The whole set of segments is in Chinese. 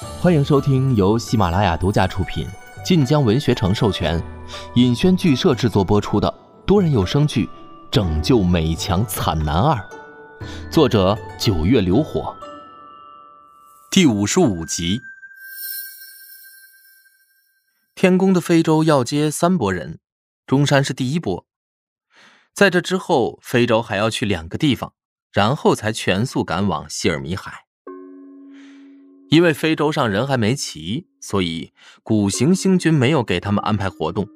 欢迎收听由喜马拉雅独家出品、晋江文学城授权、尹轩剧社制作播出的多人有声剧《拯救美强惨男二》，作者九月流火，第五十五集。天宫的非洲要接三拨人，中山是第一波。在这之后，非洲还要去两个地方，然后才全速赶往希尔米海。因为非洲上人还没齐，所以古行星君没有给他们安排活动。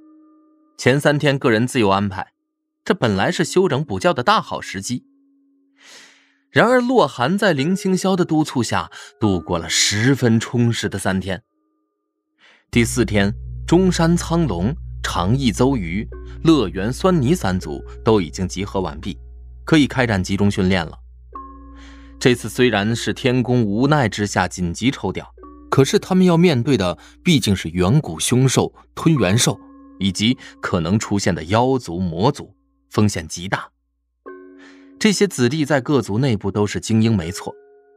前三天个人自由安排，这本来是休整补觉的大好时机。然而，洛寒在林清霄的督促下，度过了十分充实的三天。第四天。中山苍龙、长翼邹鱼、乐园酸泥三组都已经集合完毕，可以开展集中训练了。这次虽然是天宫无奈之下紧急抽调，可是他们要面对的毕竟是远古凶兽吞元兽，以及可能出现的妖族魔族，风险极大。这些子弟在各族内部都是精英，没错，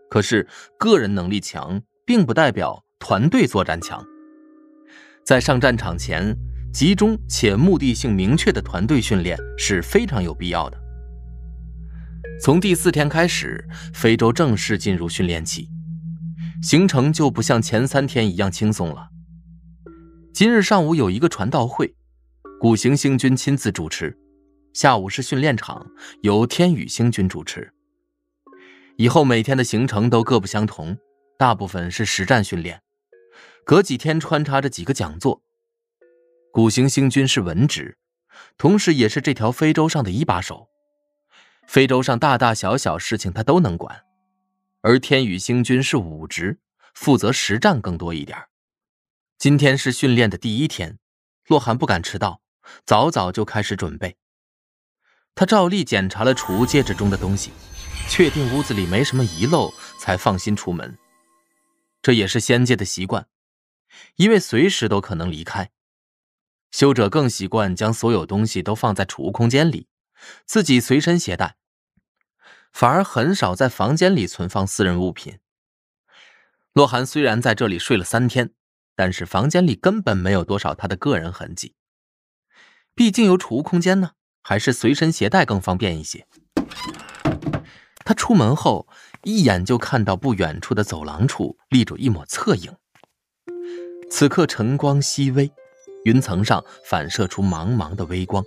可是个人能力强，并不代表团队作战强。在上战场前，集中且目的性明确的团队训练是非常有必要的。从第四天开始，非洲正式进入训练期，行程就不像前三天一样轻松了。今日上午有一个传道会，古行星君亲自主持；下午是训练场，由天宇星君主持。以后每天的行程都各不相同，大部分是实战训练。隔几天穿插着几个讲座。古行星君是文职，同时也是这条非洲上的一把手。非洲上大大小小事情他都能管，而天宇星君是武职，负责实战更多一点。今天是训练的第一天，洛寒不敢迟到，早早就开始准备。他照例检查了储物戒指中的东西，确定屋子里没什么遗漏，才放心出门。这也是仙界的习惯。因为随时都可能离开，修者更习惯将所有东西都放在储物空间里，自己随身携带，反而很少在房间里存放私人物品。洛寒虽然在这里睡了三天，但是房间里根本没有多少他的个人痕迹。毕竟有储物空间呢，还是随身携带更方便一些。他出门后，一眼就看到不远处的走廊处立着一抹侧影。此刻晨光熹微，云层上反射出茫茫的微光。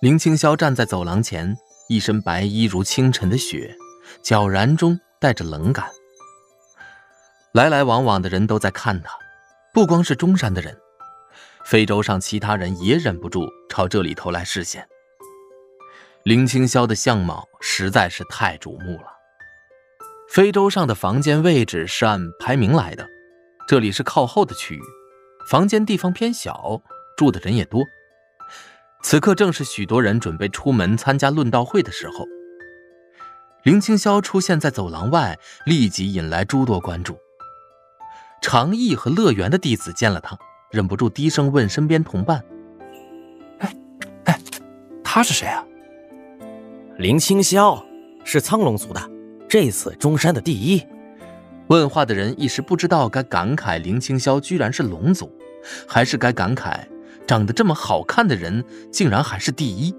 林清霄站在走廊前，一身白衣如清晨的雪，皎然中带着冷感。来来往往的人都在看他，不光是中山的人，非洲上其他人也忍不住朝这里投来视线。林清霄的相貌实在是太瞩目了。非洲上的房间位置是按排名来的。这里是靠后的区域，房间地方偏小，住的人也多。此刻正是许多人准备出门参加论道会的时候。林清霄出现在走廊外，立即引来诸多关注。长义和乐园的弟子见了他，忍不住低声问身边同伴：“哎，哎，他是谁啊？”林清霄是苍龙族的，这次中山的第一。问话的人一时不知道该感慨林清霄居然是龙族，还是该感慨长得这么好看的人竟然还是第一。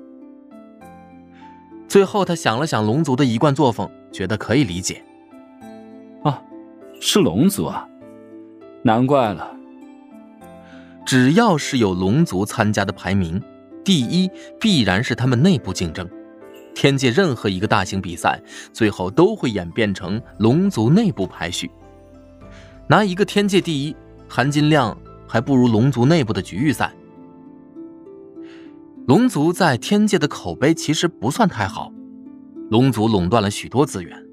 最后他想了想龙族的一贯作风，觉得可以理解。啊，是龙族啊，难怪了。只要是有龙族参加的排名，第一必然是他们内部竞争。天界任何一个大型比赛，最后都会演变成龙族内部排序。拿一个天界第一，含金量还不如龙族内部的局域赛。龙族在天界的口碑其实不算太好，龙族垄断了许多资源，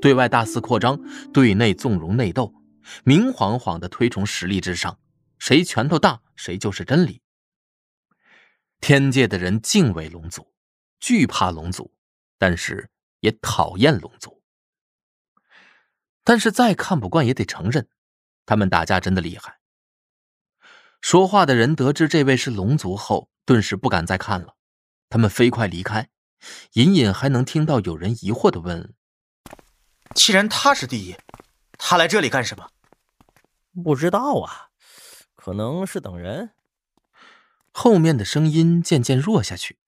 对外大肆扩张，对内纵容内斗，明晃晃的推崇实力至上，谁拳头大谁就是真理。天界的人敬畏龙族。惧怕龙族，但是也讨厌龙族。但是再看不惯也得承认，他们打架真的厉害。说话的人得知这位是龙族后，顿时不敢再看了，他们飞快离开。隐隐还能听到有人疑惑的问：“既然他是第一，他来这里干什么？”不知道啊，可能是等人。后面的声音渐渐弱下去，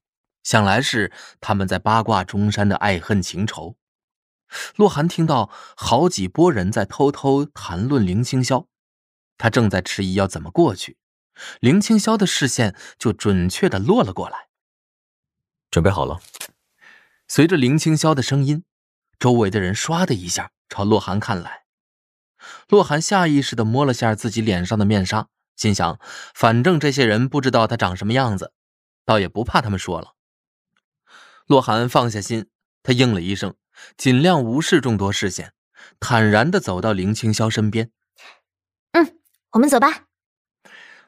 想来是他们在八卦中山的爱恨情仇。洛寒听到好几拨人在偷偷谈论林清霄，他正在迟疑要怎么过去，林青霄的视线就准确的落了过来。准备好了。随着林青霄的声音，周围的人唰的一下朝洛寒看来。洛寒下意识的摸了下自己脸上的面纱，心想：反正这些人不知道他长什么样子，倒也不怕他们说了。洛寒放下心，他应了一声，尽量无视众多视线，坦然的走到林青霄身边。嗯，我们走吧。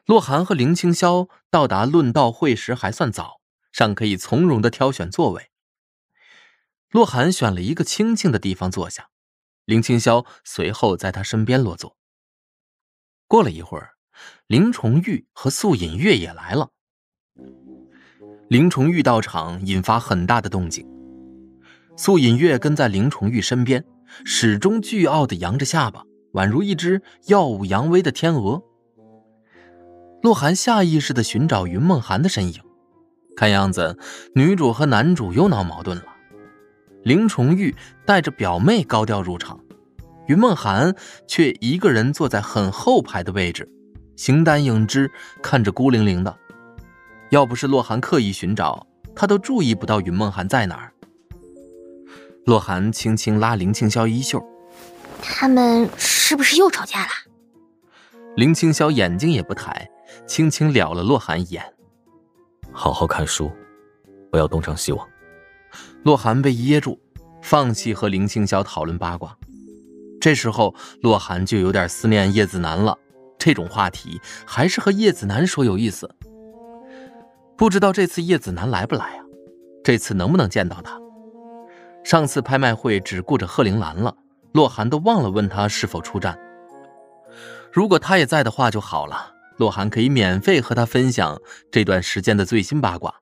洛寒和林青霄到达论道会时还算早，尚可以从容的挑选座位。洛寒选了一个清静的地方坐下，林青霄随后在他身边落座。过了一会儿，林重玉和素隐月也来了。林重玉到场，引发很大的动静。素隐月跟在林重玉身边，始终倨傲的扬着下巴，宛如一只耀武扬威的天鹅。洛寒下意识的寻找云梦寒的身影，看样子女主和男主又闹矛盾了。林崇玉带着表妹高调入场，云梦寒却一个人坐在很后排的位置，形单影只，看着孤零零的。要不是洛寒刻意寻找，他都注意不到云梦寒在哪儿。洛寒轻轻拉林青霄衣袖：“他们是不是又吵架了？”林青霄眼睛也不抬，轻轻了了洛寒一眼：“好好看书，不要东张西望。”洛寒被噎住，放弃和林青霄讨论八卦。这时候，洛寒就有点思念叶子楠了。这种话题还是和叶子楠说有意思。不知道这次叶子楠来不来啊？这次能不能见到他？上次拍卖会只顾着贺铃兰了，洛寒都忘了问他是否出战。如果他也在的话就好了，洛寒可以免费和他分享这段时间的最新八卦。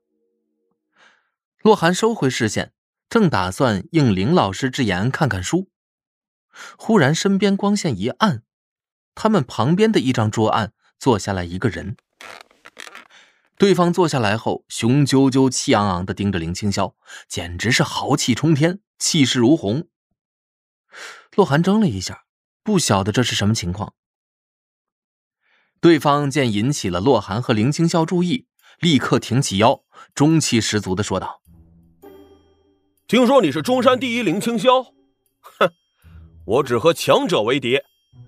洛寒收回视线，正打算应林老师之言看看书，忽然身边光线一暗，他们旁边的一张桌案坐下来一个人。对方坐下来后，雄赳赳、气昂昂的盯着林青霄，简直是豪气冲天，气势如虹。洛寒怔了一下，不晓得这是什么情况。对方见引起了洛寒和林清霄注意，立刻挺起腰，中气十足的说道。听说你是中山第一林清霄，哼，我只和强者为敌，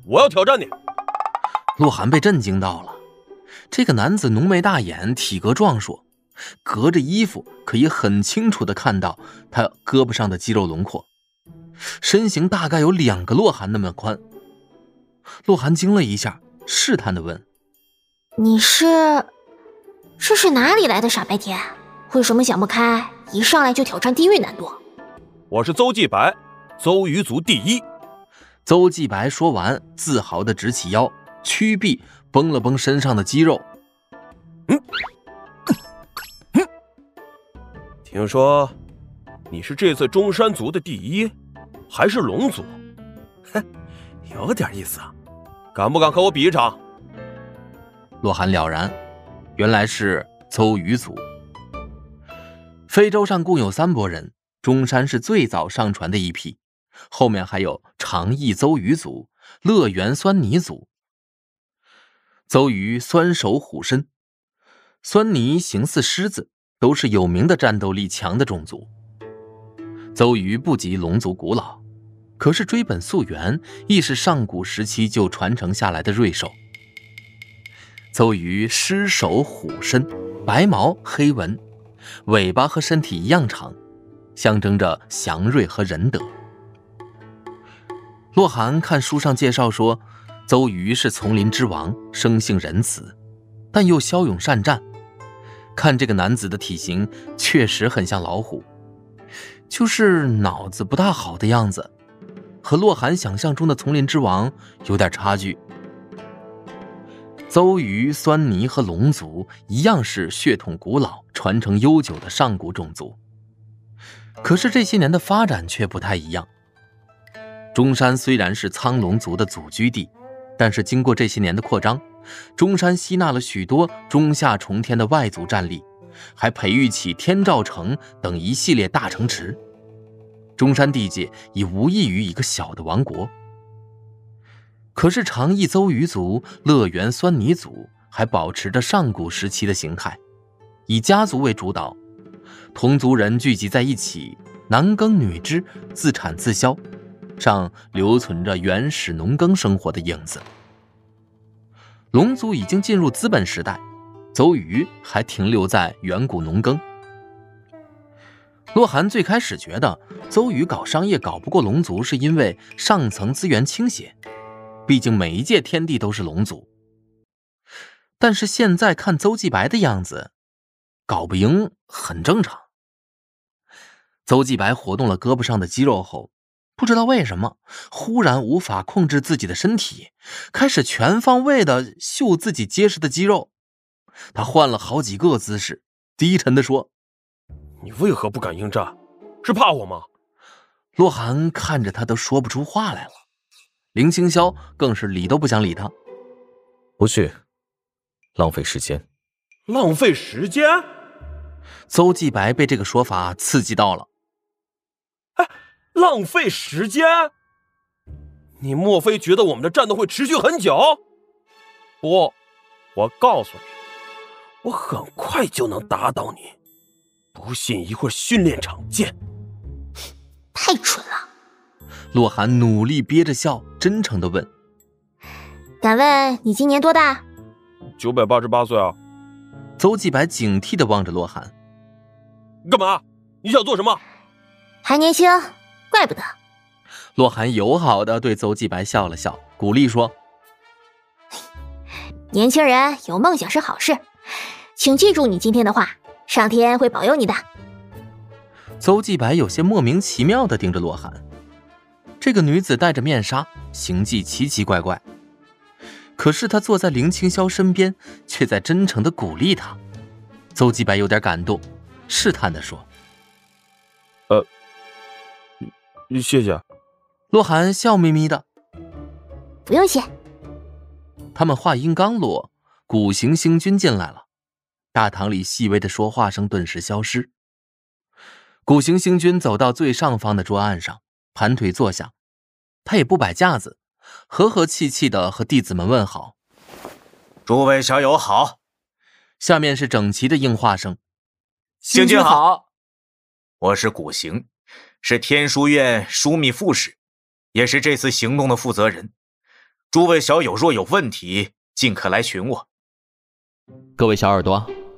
我要挑战你。洛寒被震惊到了，这个男子浓眉大眼，体格壮硕，隔着衣服可以很清楚的看到他胳膊上的肌肉轮廓，身形大概有两个洛寒那么宽。洛寒惊了一下，试探的问：“你是，这是哪里来的傻白甜？为什么想不开？”一上来就挑战地狱难度。我是邹继白，邹鱼族第一。邹继白说完，自豪的直起腰，屈臂绷了绷身上的肌肉。嗯，听说你是这次中山族的第一，还是龙族？哼，有点意思啊！敢不敢和我比一场？洛寒了然，原来是邹鱼族。非洲上共有三拨人，中山是最早上传的一批，后面还有长翼邹鱼族、乐园酸泥族。邹鱼酸手虎身，酸泥形似狮子，都是有名的战斗力强的种族。邹鱼不及龙族古老，可是追本溯源，亦是上古时期就传承下来的瑞兽。邹鱼狮首虎身，白毛黑纹。尾巴和身体一样长，象征着祥瑞和仁德。洛寒看书上介绍说，邹瑜是丛林之王，生性仁慈，但又骁勇善战。看这个男子的体型，确实很像老虎，就是脑子不大好的样子，和洛寒想象中的丛林之王有点差距。邹鱼、酸泥和龙族一样是血统古老、传承悠久的上古种族，可是这些年的发展却不太一样。中山虽然是苍龙族的祖居地，但是经过这些年的扩张，中山吸纳了许多中下重天的外族战力，还培育起天照城等一系列大城池。中山地界已无异于一个小的王国。可是长翼邹鱼族、乐园酸泥族还保持着上古时期的形态，以家族为主导，同族人聚集在一起，男耕女织，自产自销。上留存着原始农耕生活的影子。龙族已经进入资本时代，邹鱼还停留在远古农耕。洛寒最开始觉得邹宇搞商业搞不过龙族，是因为上层资源倾斜，毕竟每一届天地都是龙族。但是现在看邹继白的样子，搞不赢很正常。邹继白活动了胳膊上的肌肉后。不知道为什么，忽然无法控制自己的身体，开始全方位的秀自己结实的肌肉。他换了好几个姿势，低沉的说：“你为何不敢应战？是怕我吗？”洛寒看着他都说不出话来了。林青霄更是理都不想理他。不去，浪费时间。浪费时间？邹继白被这个说法刺激到了。哎。浪费时间？你莫非觉得我们的战斗会持续很久？不，我告诉你，我很快就能打倒你。不信，一会儿训练场见。太蠢了！洛寒努力憋着笑，真诚的问：“敢问你今年多大？”九百八十八岁啊！邹继白警惕的望着洛寒：“干嘛？你想做什么？”还年轻。怪不得，洛寒友好的对邹继白笑了笑，鼓励说：“年轻人有梦想是好事，请记住你今天的话，上天会保佑你的。”邹继白有些莫名其妙的盯着洛寒，这个女子戴着面纱，行迹奇奇怪怪，可是她坐在林青霄身边，却在真诚的鼓励他。邹继白有点感动，试探的说：“呃。”谢谢，洛寒笑眯眯的，不用谢。他们话音刚落，古行星君进来了，大堂里细微的说话声顿时消失。古行星君走到最上方的桌案上，盘腿坐下，他也不摆架子，和和气气的和弟子们问好：“诸位小友好。”下面是整齐的应话声：“星君好，我是古行。”是天书院枢密副使，也是这次行动的负责人。诸位小友若有问题，尽可来寻我。各位小耳朵，